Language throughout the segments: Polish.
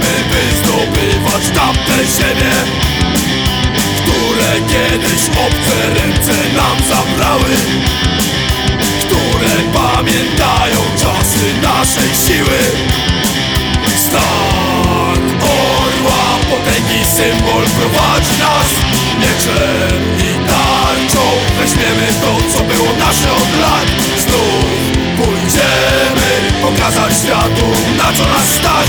chcemy, by zdobywać tamte ziemie Które kiedyś obce ręce nam zabrały Które pamiętają czasy naszej siły. Stan orła, potęgi symbol prowadzi nas Mieczem i tarczą. Weźmiemy to, co było nasze od lat. Znów pójdziemy pokazać światu na co nas stać.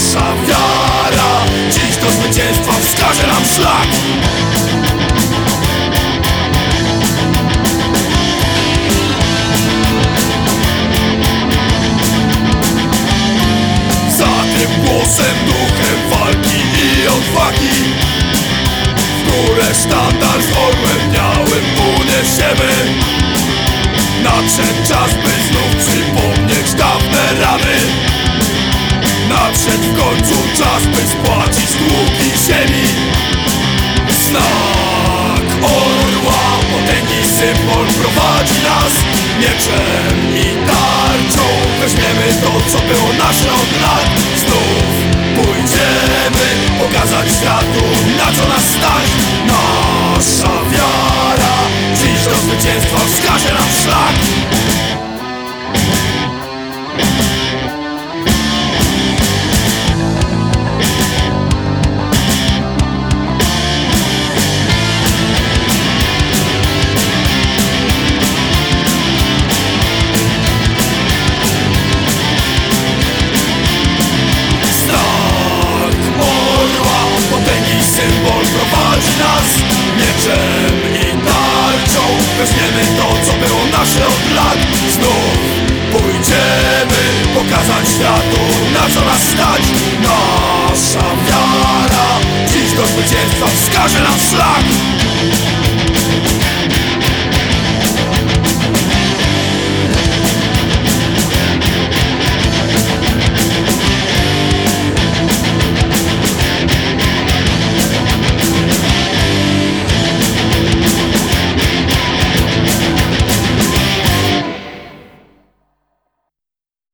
Nasza wiara. Dziś do zwycięstwa wskaże nam szlak. Za tym głosem, duchem walki i odwagi. W górę sztandar z orłem białym uniesiemy Nadszedł czas, by długi ziemi. Znak orła, potęgi symbol prowadzi nas Mieczem i tarczą. Weźmiemy to, co było nasze od lat. Znów pójdziemy pokazać światu, na co nas prowadzi nas Mieczem i tarczą. Weźmiemy to, co było nasze od lat. Znów pójdziemy pokazać światu, na co